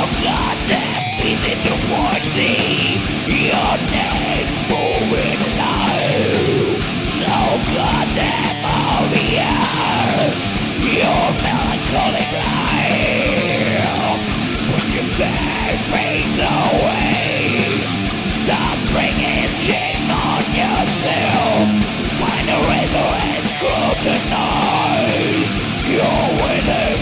of darkness is in your voice Your name moving low So goddamn obvious Your melancholic life Put your sad away Stop bringing on yourself Find a razor and scrutinize Your winning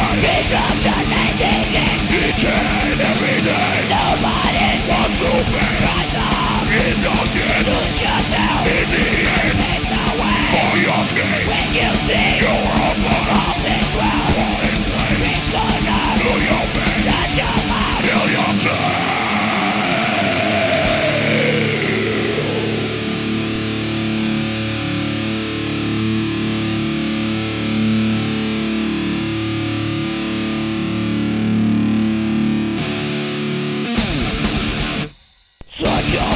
Open!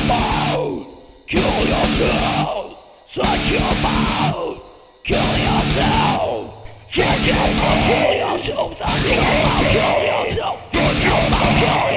mouth, kill yourself. Suck your mouth, kill yourself. Suck your mouth, kill yourself. Suck your mouth, kill yourself. Suck your mouth, kill yourself.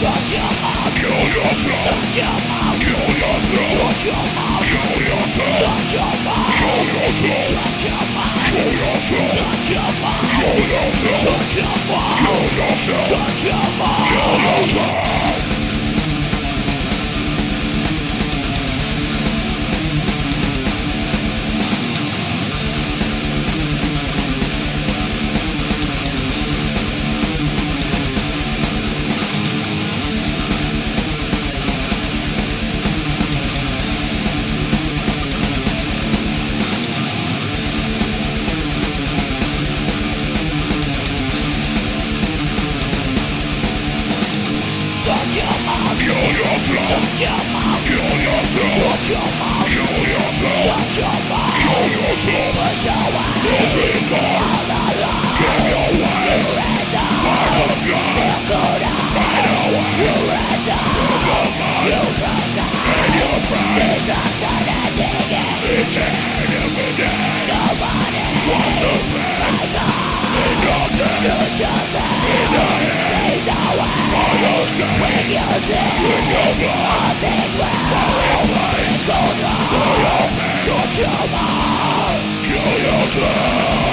Shut your mouth. Kill yourself. Shut your mouth. Kill yourself. Shut your mouth. Kill yourself. Shut your mouth. Kill yourself. Shut your mouth. Kill yourself. Shut your mouth. Kill yourself. Shut your mouth. Kill yourself. Shut your mouth. Kill yourself. Kill yourself!